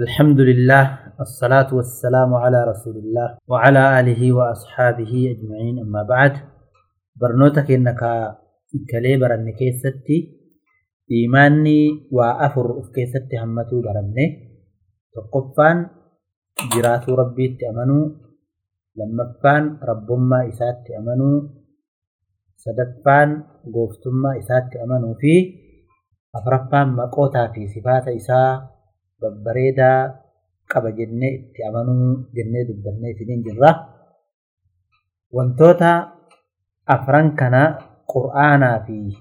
الحمد لله الصلاة والسلام على رسول الله وعلى آله وأصحابه أجمعين. أما بعد برنوتك إنك كلي برن كيستي إيماني وأفر أف كيستي همتو برني. تقفان جرات ربي تأمنوا لما فان ربما إسات تأمنوا سدفان قوفتما إسات تأمنوا فيه أفرفان مقوتا في صفات إساء ببريدا قبا جنة تأمنوا جنة دبنة سنين جرة وانتوتا أفرانكنا قرآنا في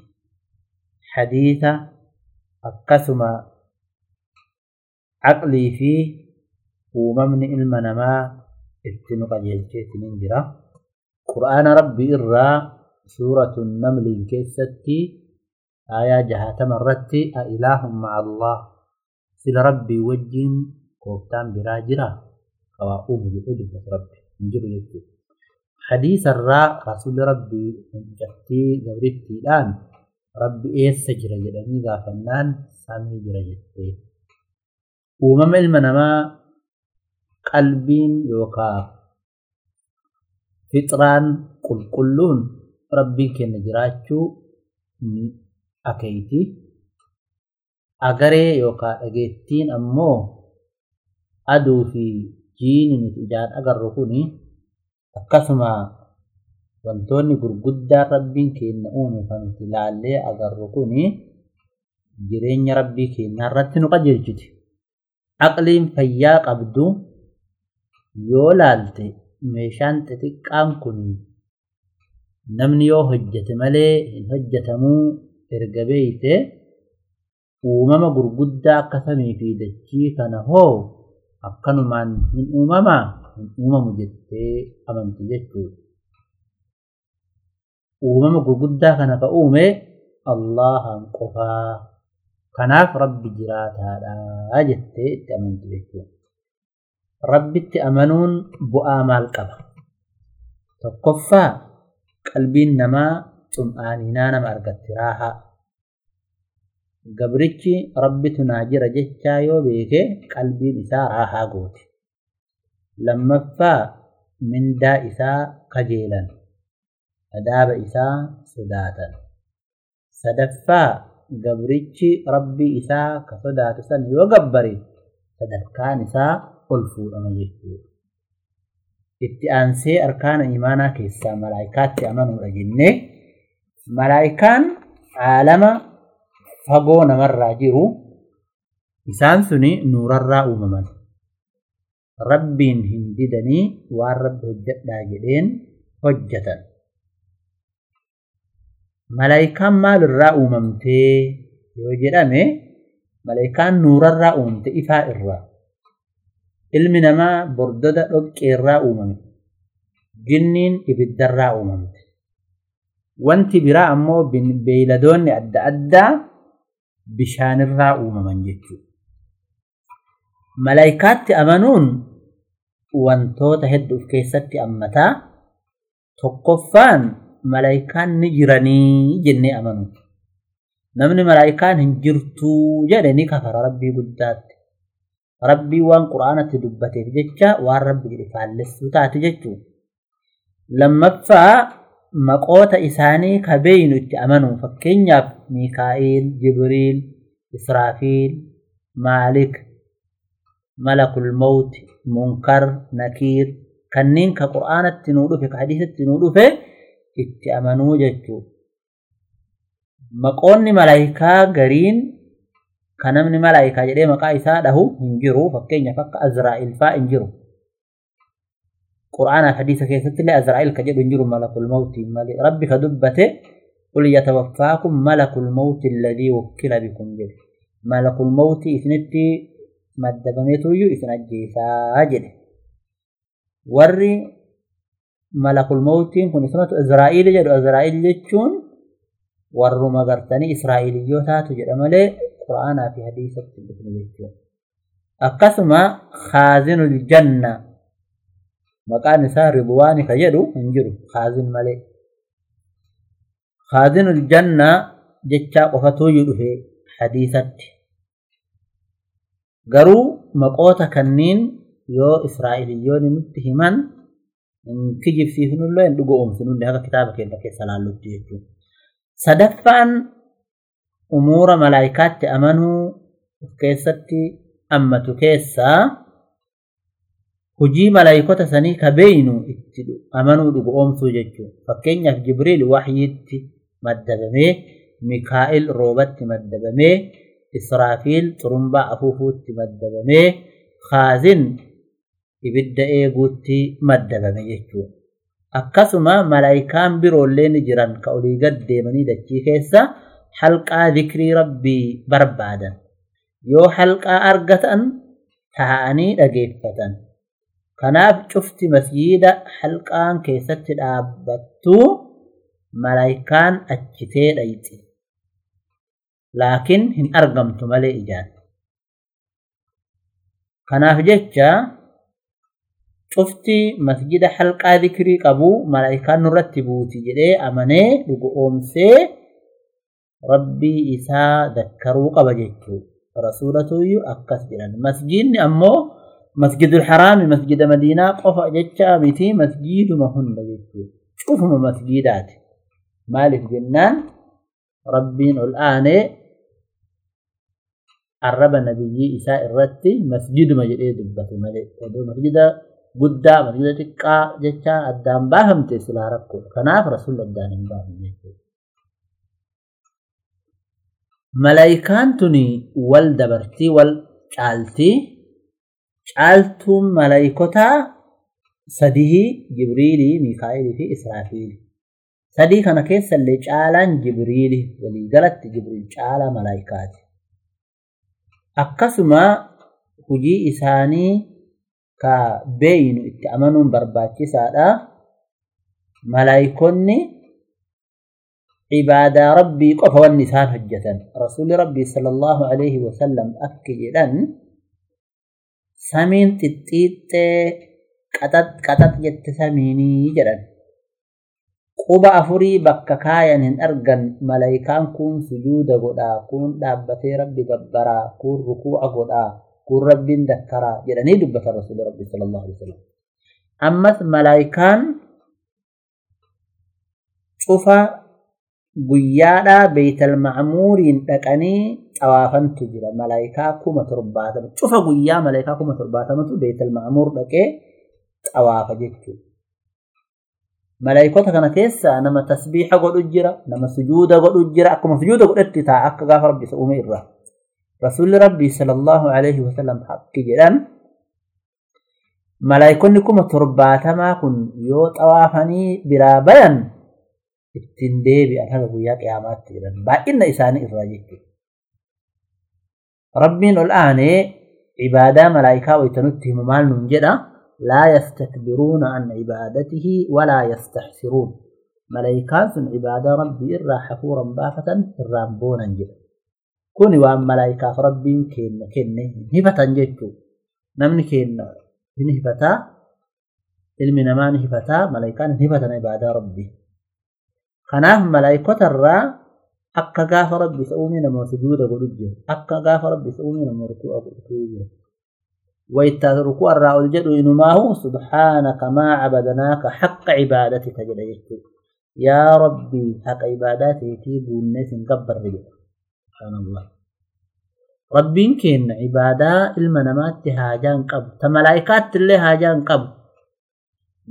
حديثة القسمة عقلي فيه وممن إلمنا ما اتنقى جلتي سنين جرة ربي إرى سورة النمل كيستي آية جهة مرتي أإله مع الله في ربي وجين كوبتان براجرا. أو أبو يقول لك ربي. نجيب لك حديث الراء رسول ربي جاتي دوريتي الآن. ربي إيه سجر يدني ذا فنان سامي جريتي ومم المنما قلبين يوكا. فطران كل كلون. ربي كنجراتشو أكيتي. Agaree yookaan dhageettiin ammoo aduu fi jiini nuti ijaan agarru kuni akkasuma wantoonni gurguddaan rabbiin keenya uume kan nuti ilaallee agarru kuni jireenya rabbii keenyaa irratti nu qajeelchiti. Aqliin fayyaa qabdu yoo laalte meeshaan xixiqqaan kun namni yoo hojjete malee hin hojjetamuu erga beeyte uumama gurguddaa akka samii fi dachii kana hoo akkanumaan hin uumamaa hin uumamu jettee amanti jechuudha. Uumama gurguddaa kana ka uume Allahan qofaa kanaaf rabbi jiraataadha jettee itti amanti jechuudha. Rabbitti amanuun bu'aa maal qaba? Tokkoffaa qalbiin namaa xum'aaninaa nama argatti raahaa. Gabrichi rabbitu naa jira jechaa yoo beeke qalbiin isaa raahaa gooti. Lammaffaa mindaa isaa kajeelan, adaaba isaa sodaatan. Sadaffaa gabrichi rabbii isaa ka sodaatu san yoo gabbare sadarkaan isaa ol fuudhama jechuudha. Itti aansee arkaana imaanaa keessaa malaayikaatti amanuudha jennee malaayikaan caalama fagoo namarraa jiru isaan suni nuurarraa uumaman. Rabbiin hin didanii waan rabbi hojjedhaa jedheen hojjetan. Malaayikaan maalirraa uumamtee yoo jedhame malaayikaan nuurarraa uumamte ifaa irraa ilmi namaa bordoda dhoqqeerraa uumame. Jinniin ibiddarraa uumamte wanti biraa ammoo beeyladoonni adda addaa bishaanirraa uumaman jechuudha. Malaayikaatti amanuun wantoota hedduu of keessatti ammataa tokkoffaan malaayikaan ni jiranii jennee amanu. Namni malaayikaan hin jirtuu jedhe ni kafara rabbii guddaatti. Rabbii waan quraanatti dubbateef jecha waan rabbi jedhe faallessuu taate jechuudha. Lammaffaa maqoota isaanii ka beeynu itti amanu fakkeenyaaf miikaa'eel jibriil israafiil maalik malakul mawti munkar nakiir kanneen ka qur'aanatti nuu dhufe ka hadiisatti nuu dhufe itti amanuu jechuu maqoonni malaayikaa gariin ka namni malaayikaa jedhee maqaa isaa dhahu hin jiru. Fakkeenyaaf akka azraa'il faa hin jiru قرآن حديث كيست لي أزرائيل كجد انجر ملك الموت ملك ربي كدبته قل يتوفاكم ملك الموت الذي وكل بكم جد ملك الموت إثنتي مدبميتو يو إثن الجيسا جد وري ملك الموت كن اسمه إزرائيل جد إزرائيل جتشون. ورو مغرتني إسرائيليو تاتو جد. ملي قرآن في حديث جتشون. أقسم خازن الجنة. Maqaan isaa ribwaani ka jedhu hin jiru kaazin malee kaazinul jannaa jechaa qofatuuyyu dhufe hadiisatti garuu maqoota kanniin yoo israa'eliyyoonni nutti himan hin kijibsiifnullee hin dhugoomsinullee akka kitaaba keenya keessa laallutti jechuudha. sadaffaan umuura malaayikaatti amanuu of keessatti ammatu keessaa hujii malaayikota sanii ka beeynu itti amanuu dhugoomsuu jechuudha. Fakkeenyaaf Jibriil waxyiitti maddabamee, Mikaa'il roobatti maddabamee, Israafiil xurumbaa afuufuutti maddabamee, Kaazin ibidda eeguutti maddabame jechuudha. Akkasuma malaayikaan biroollee ni jiran ka olii gad deemanii dachii keessa halqaa zikrii rabbii barbaadan. Yoo halqaa argatan taa'anii dhageeffatan. Kanaaf cufti masjiida halqaan keessatti dhaabbattuu malaayikaan achitee dhayxi. Laakiin hin argamtu malee ijaan. Kanaaf jecha cufti masjida halqaa zikrii qabu malaayikaan nurratti buuti jedhee amanee dhugoomsee rabbii isaa dakkaruu qaba jechuudha. Rasuulatuyyuu akkas jedhan. Masjidni ammoo مسجد الحرام مسجد مدينة قف جتة بيتي مسجد ما هن بيجي شوفهم مسجدات. مالك جنان ربنا الآن الرب النبي إساء الرتي مسجد ما جئ دبة ملك هذا مسجد قدا مسجد كا جتة الدام باهم تسلا ربك كناف رسول الله دانم باهم يجي ملايكان تني والدبرتي والشالتي malaayikotaa sadii Jibriilii, Mikaa'ilii fi Israafiili. Sadii kana keessa illee caalaan Jibriili waliigalatti Jibriil caalaa malaayikaati. Akkasuma hujii isaanii ka beeynu itti amanuun barbaachisaadha. Malaayikonni عبادة ربي قف والنسان هجة رسول ربي صلى الله عليه وسلم سمين Samiin xixxiixxee qaxax qaxax jette samiinii jedhan. Quba afurii bakka kaayan hin argan malaayikaan kun sujuuda godhaa, kun dhaabbatee rabbi gabbaraa, kun rukuu'a godhaa, kun rabbiin dakkaraa jedhanii dubbatan rasuula rabbi sallallahu alaihi wasallam. Ammas malaayikaan cufa guyyaadhaa beeytal ma'muuriin dhaqanii beeytal ma'amuur dhaqee xawaafa jechuudha. Malaayikota kana keessa nama tasbiixa godhu jira nama sujuuda godhu jira akkuma sujuuda godhetti ta'a akka gaafa rabbi isa uume irraa. Rasuulli rabbii sallallahu alaihi wasallam hakki jedhan malaayikonni kuma torbaatamaa kun yoo xawaafanii biraa bayan ittiin deebi'an haga guyyaa qiyaamaatti jedhan baay'ina isaanii irraa jechuudha. ربنا الآن عبادة ملائكة ويتنتهم مال نجدا لا يستكبرون عن عبادته ولا يستحسرون ملائكة سن عبادة ربي إرى حفورا بافة رامبونا جدا. كوني وان ملائكة ربي كن كن نهبة جدا نمن كن نهبة المنا ما نهبة ملائكة نهبة عبادة ربي. خناه ملائكة الرامبونا أكا غاف ربي سؤمنا ما سجود أقول الجهر أكا غاف ربي سؤمنا ما ركوع أقول ويتاذ ركوع الرعو الجهر إنما هو سبحانك ما عبدناك حق عبادتك جلعيك يا ربي حق عباداتي يتيبوا الناس انقبر رجل سبحان الله ربي إنكين عبادة المنمات هاجان قب تملايكات اللي هاجان قب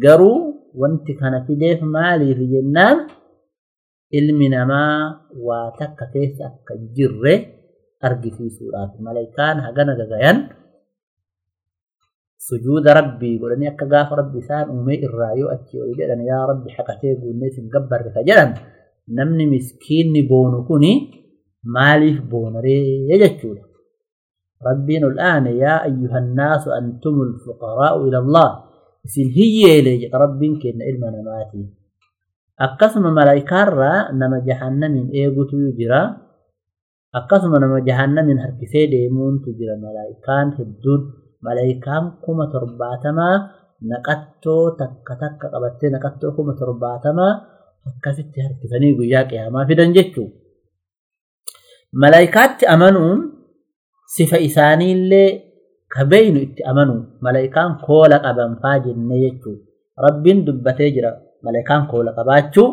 قروا وانت كان في ديف مالي في جنان إلمنا ما واتكتيس أكجر أرجي في سورة ملايكان هقنا جزيان سجود ربي قولني أكجاف ربي سان أمي الرأيو أكيو إلينا يا ربي حقتي قولني سنقبر فجلا نمني مسكين بونكوني ماليف بونري يجتشو ربين الآن يا أيها الناس أنتم الفقراء إلى الله سنهي إليه ربين كينا إلمنا ماتي akkasuma malaayikaarraa nama jahannamiin eegutu jira akkasuma nama jahannamiin harkisee deemuuntu jira malaayikaan hedduun malaayikaan kuma torbaatamaa naqattoo takka takka qabattee naqattoo kuma torbaatamaa akkasitti harkisanii guyyaa qiyaamaa fidan jechuu malaayikaatti amanuun sifa isaaniillee ka beeynu itti amanu malaayikaan koola qaban faa jennee jechuudha rabbiin dubbatee jira ملائكان قولا قباتشو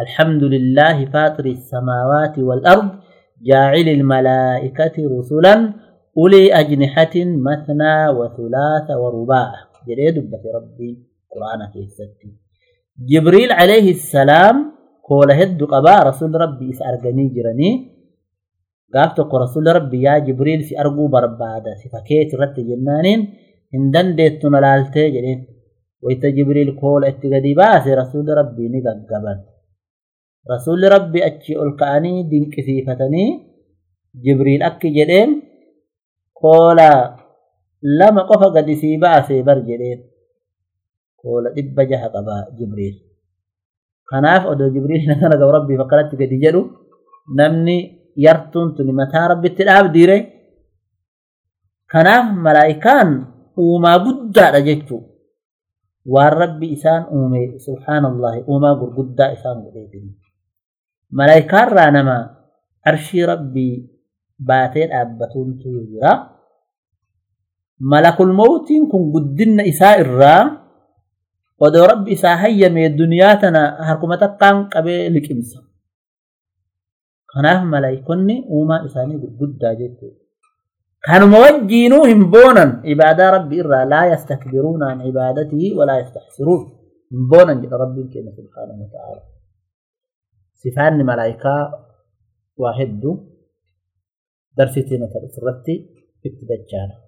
الحمد لله فاطر السماوات والأرض جاعل الملائكة رسولا أولي أجنحة مثنى وثلاث ورباع. جريد بك ربي قرآن في الست جبريل عليه السلام قول هد قبا رسول ربي إسأرقني جرني. قابت رسول ربي يا جبريل في أرقوب ربادة فكيت رد جنانين إن دندت ملالتي جريد wayta jibriil koola itti gadi baase rasuulli rabbii ni gaggaban rasuulli rabbi achi ol ka'anii dinqisiifatanii jibriil akki jedheen koola lama qofa gadi sii baase bar jedheen koola dhibba jaha qabaa jibriil kanaaf odoo jibriil kana ga'u rabbiif akkanatti gadi jedhu namni yartuun tuni mataa rabbitti dhaabdiire kanaaf malaa'ikaan uumaa guddaadha jechuu والرب إسان أمي سبحان الله أما برقدة إسان مبيبين ملايكار رانما عرش ربي باتير أبتون تيجرا ملك الموت كن قدن إساء الرا ودو ربي إساء هيا من الدنياتنا هركمة القان قبل كمسا خناه ملايكوني أما إساني برقدة جيتو كانوا موجينوهم بونا عبادة ربي إرى لا يستكبرون عن عبادته ولا يستحسرون. بونا جدا ربي كينا سبحانه وتعالى. سفان ملايكا واحد درستين ترسلتي اتبجانا